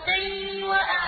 مرتين وأن